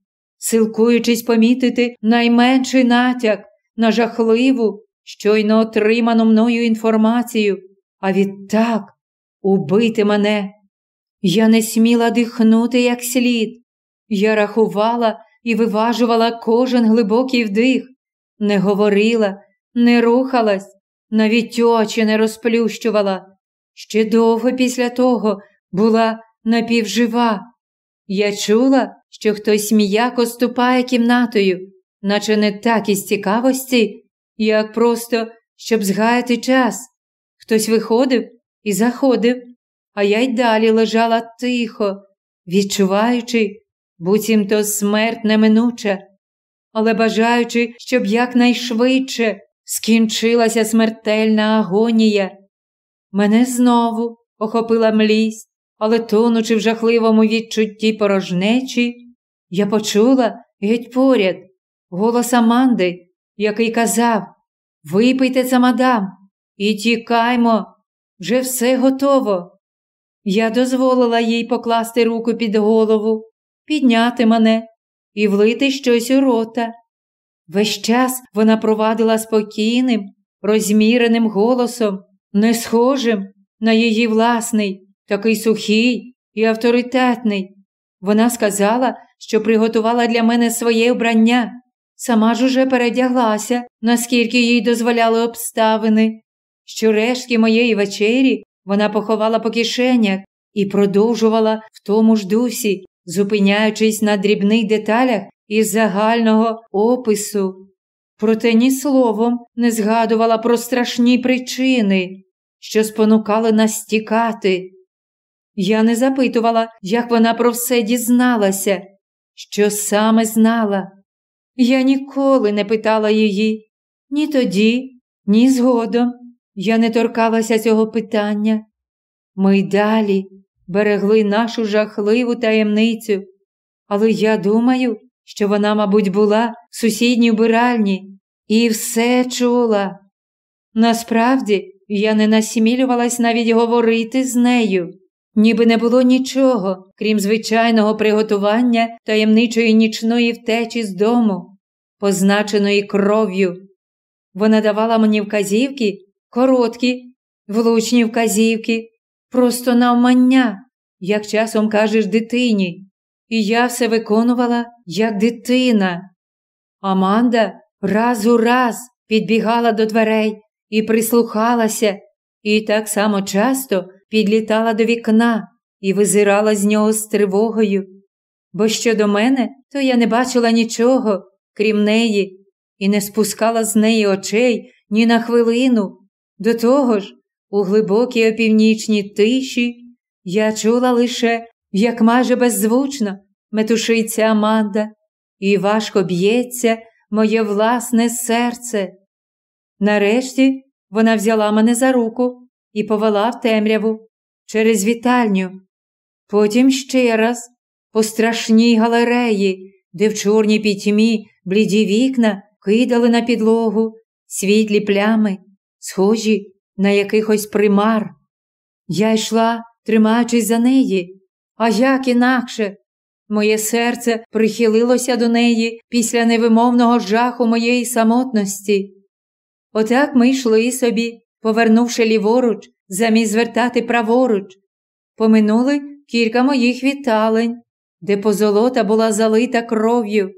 силкуючись помітити найменший натяк на жахливу, щойно отриману мною інформацію, а відтак убити мене. Я не сміла дихнути як слід. Я рахувала і виважувала кожен глибокий вдих, не говорила, не рухалась, навіть очі не розплющувала. Ще довго після того була напівжива. Я чула, що хтось м'яко ступає кімнатою, наче не так із цікавості, як просто щоб згаяти час. Хтось виходив і заходив, а я й далі лежала тихо, відчуваючи, буцімто смерть неминуча, але бажаючи, щоб якнайшвидше скінчилася смертельна агонія. Мене знову охопила млість, але тонучи в жахливому відчутті порожнечі, я почула геть поряд голос Аманди, який казав Випийте це, мадам, і тікаймо, вже все готово. Я дозволила їй покласти руку під голову, підняти мене і влити щось у рота. Весь час вона провадила спокійним, розміреним голосом, не схожим на її власний, такий сухий і авторитетний. Вона сказала, що приготувала для мене своє вбрання, сама ж уже передяглася, наскільки їй дозволяли обставини, що рештки моєї вечері вона поховала по кишенях і продовжувала в тому ж дусі, зупиняючись на дрібних деталях із загального опису. Проте ні словом не згадувала про страшні причини, що спонукали нас тікати. Я не запитувала, як вона про все дізналася, що саме знала. Я ніколи не питала її ні тоді, ні згодом, я не торкалася цього питання. Ми й далі берегли нашу жахливу таємницю, але я думаю, що вона, мабуть, була в сусідній вбиральні і все чула. Насправді, я не насмілювалась навіть говорити з нею, ніби не було нічого, крім звичайного приготування таємничої нічної втечі з дому, позначеної кров'ю. Вона давала мені вказівки, короткі, влучні вказівки, просто навмання, як часом кажеш дитині, і я все виконувала, як дитина. Аманда раз у раз підбігала до дверей і прислухалася, і так само часто підлітала до вікна і визирала з нього з тривогою. Бо щодо мене, то я не бачила нічого, крім неї, і не спускала з неї очей ні на хвилину. До того ж, у глибокій опівнічній тиші я чула лише, як майже беззвучно метушиться Аманда, і важко б'ється моє власне серце. Нарешті вона взяла мене за руку і повела в темряву через вітальню. Потім ще раз по страшній галереї, де в чорній пітьмі бліді вікна кидали на підлогу світлі плями, схожі на якихось примар. Я йшла, тримаючись за неї, а як інакше. Моє серце прихилилося до неї після невимовного жаху моєї самотності. Отак ми йшли собі, повернувши ліворуч, замість звертати праворуч, поминули кілька моїх віталень, де позолота була залита кров'ю,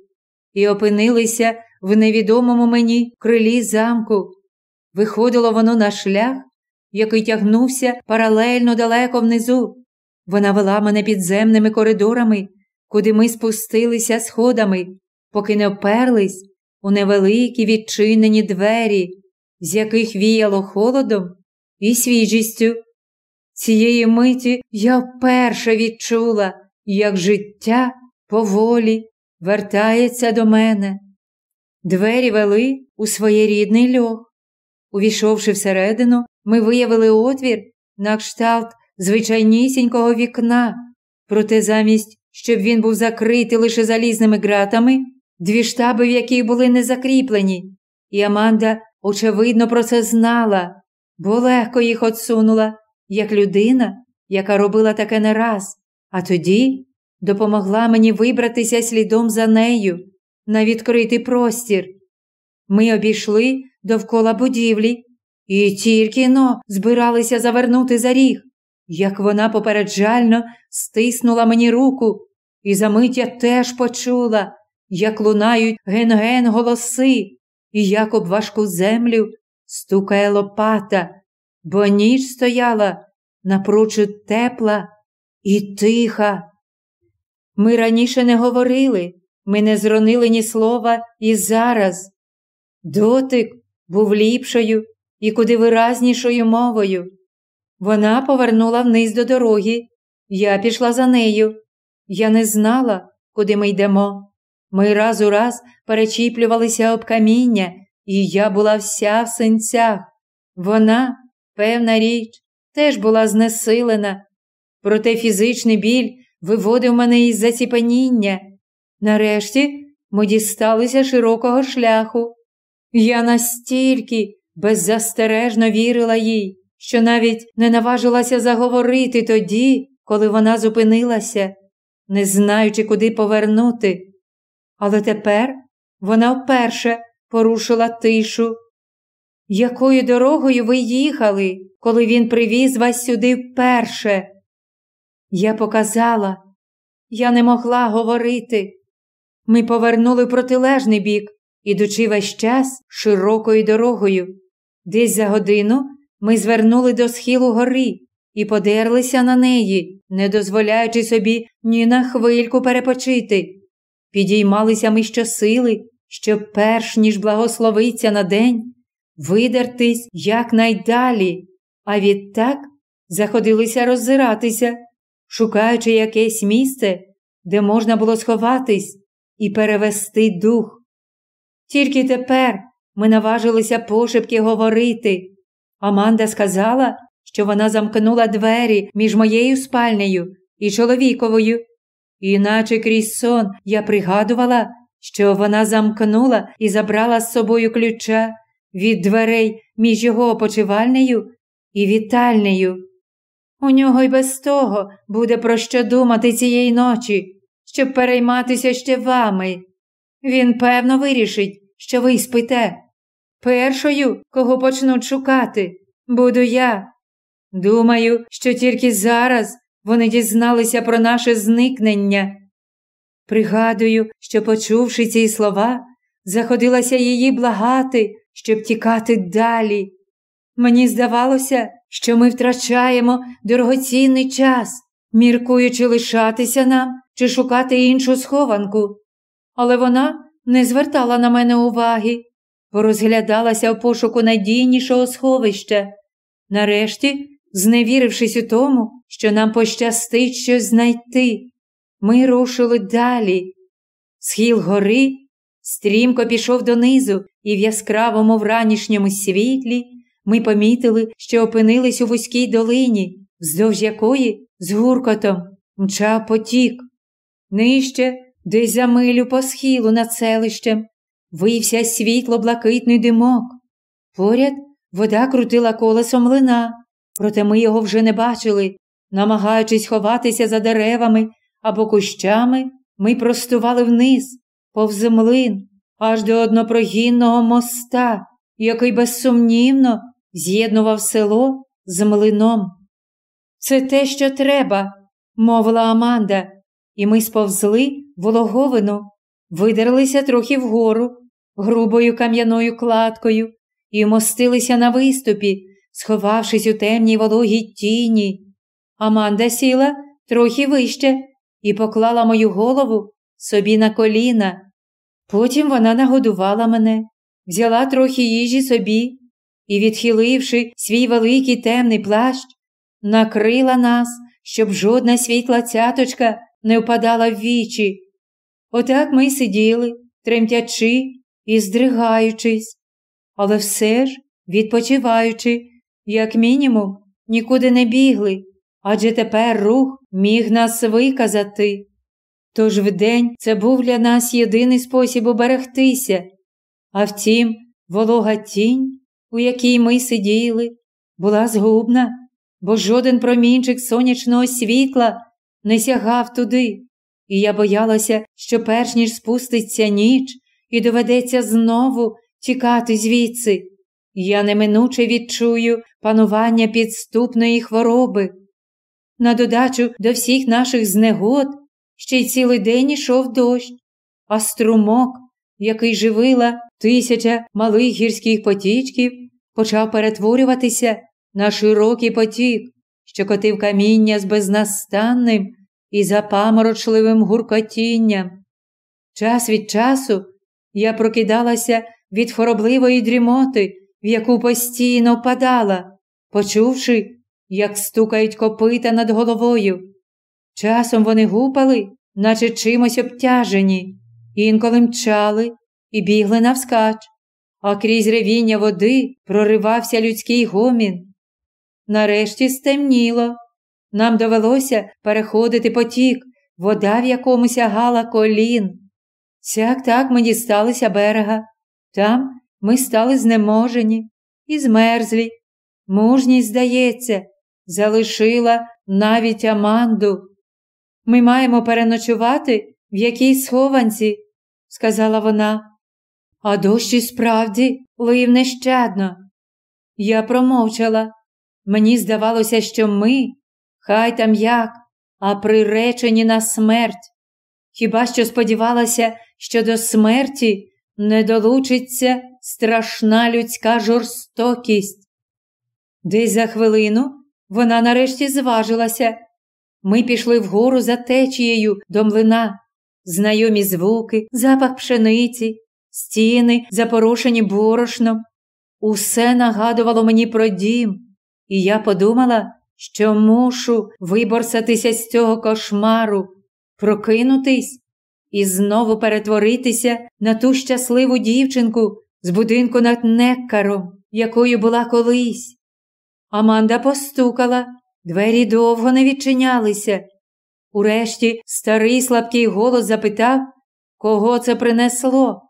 і опинилися в невідомому мені крилі замку. Виходило воно на шлях, який тягнувся паралельно далеко внизу. Вона вела мене підземними коридорами, куди ми спустилися сходами, поки не вперлись у невеликі відчинені двері, з яких віяло холодом і свіжістю. Цієї миті я вперше відчула, як життя поволі вертається до мене. Двері вели у своєрідний льох. Увійшовши всередину, ми виявили отвір на кшталт звичайнісінького вікна, проте замість, щоб він був закритий лише залізними ґратами, дві штаби, в яких були не закріплені, і Аманда, очевидно, про це знала, бо легко їх отсунула, як людина, яка робила таке не раз, а тоді допомогла мені вибратися слідом за нею на відкритий простір. Ми обійшли довкола будівлі і тільки но збиралися завернути за ріг, як вона попереджально стиснула мені руку, і за мить я теж почула, як лунають ген-ген голоси, і як об важку землю стукає лопата, бо ніч стояла напрочуд тепла і тиха. Ми раніше не говорили, ми не зронили ні слова і зараз. Дотик був ліпшою і куди виразнішою мовою. Вона повернула вниз до дороги. Я пішла за нею. Я не знала, куди ми йдемо. Ми раз у раз перечіплювалися об каміння, і я була вся в синцях. Вона, певна річ, теж була знесилена. Проте фізичний біль виводив мене із заціпаніння. Нарешті ми дісталися широкого шляху. Я настільки беззастережно вірила їй, що навіть не наважилася заговорити тоді, коли вона зупинилася, не знаючи, куди повернути. Але тепер вона вперше порушила тишу. Якою дорогою ви їхали, коли він привіз вас сюди вперше? Я показала, я не могла говорити. Ми повернули протилежний бік, ідучи весь час широкою дорогою. Десь за годину ми звернули до схилу гори і подерлися на неї, не дозволяючи собі ні на хвильку перепочити. Підіймалися ми щосили, щоб, перш ніж благословиться на день, видертись якнайдалі, а відтак заходилися роззиратися, шукаючи якесь місце, де можна було сховатись і перевести дух. Тільки тепер ми наважилися пошепки говорити, Аманда сказала, що вона замкнула двері між моєю спальнею і чоловіковою. Іначе крізь сон я пригадувала, що вона замкнула і забрала з собою ключа від дверей між його опочивальнею і вітальнею. У нього й без того буде про що думати цієї ночі, щоб перейматися ще вами. Він, певно, вирішить, що ви спите. Першою, кого почнуть шукати, буду я. Думаю, що тільки зараз вони дізналися про наше зникнення. Пригадую, що, почувши ці слова, заходилася її благати, щоб тікати далі. Мені здавалося, що ми втрачаємо дорогоцінний час, міркуючи лишатися нам чи шукати іншу схованку. Але вона не звертала на мене уваги, порозглядалася в пошуку надійнішого сховища. Нарешті, зневірившись у тому, що нам пощастить щось знайти, ми рушили далі. Схил гори стрімко пішов донизу, і в яскравому вранішньому світлі ми помітили, що опинились у вузькій долині, вздовж якої з гуркотом мчав потік. Нижче, десь за милю по схилу над селищем, вився світло блакитний димок. Поряд вода крутила колесом млина, проте ми його вже не бачили. Намагаючись ховатися за деревами або кущами, ми простували вниз, повз млин, аж до однопрогінного моста, який безсумнівно з'єднував село з млином. Це те, що треба, мовила Аманда, і ми сповзли вологовину, видерлися трохи вгору, грубою кам'яною кладкою, і мостилися на виступі, сховавшись у темній вологій тіні. Аманда сіла трохи вище і поклала мою голову собі на коліна. Потім вона нагодувала мене, взяла трохи їжі собі і, відхиливши свій великий темний плащ, накрила нас, щоб жодна світла цяточка не впадала в вічі. Отак ми сиділи, тремтячи і здригаючись, але все ж, відпочиваючи, як мінімум, нікуди не бігли, адже тепер рух міг нас виказати. Тож вдень це був для нас єдиний спосіб уберегтися, а втім, волога тінь, у якій ми сиділи, була згубна, бо жоден промінчик сонячного світла не сягав туди, і я боялася, що перш ніж спуститься ніч і доведеться знову тікати звідси, я неминуче відчую панування підступної хвороби. На додачу до всіх наших знегод ще й цілий день ішов дощ, а струмок, який живила тисяча малих гірських потічків, почав перетворюватися на широкий потік, що котив каміння з безнастанним і запаморочливим гуркотінням. Час від часу я прокидалася від хворобливої дрімоти, в яку постійно впадала, почувши, як стукають копита над головою. Часом вони гупали, наче чимось обтяжені, інколи мчали і бігли навскач, а крізь ревіння води проривався людський гомін. Нарешті стемніло. Нам довелося переходити потік, вода в якому сягала колін. Сяк так ми дісталися берега. Там ми стали знеможені і змерзлі. Мужність, здається, залишила навіть Аманду. Ми маємо переночувати в якійсь схованці, сказала вона. А дощ і справді лив нещадно. Я промовчала. Мені здавалося, що ми, хай там як, а приречені на смерть. Хіба що сподівалася, що до смерті не долучиться страшна людська жорстокість. Десь за хвилину вона нарешті зважилася. Ми пішли вгору за течією до млина, знайомі звуки, запах пшениці, стіни, запорошені борошном. Усе нагадувало мені про дім, і я подумала, що мушу виборсатися з цього кошмару, прокинутись і знову перетворитися на ту щасливу дівчинку з будинку над Неккаром, якою була колись. Аманда постукала, двері довго не відчинялися. Урешті старий слабкий голос запитав, кого це принесло.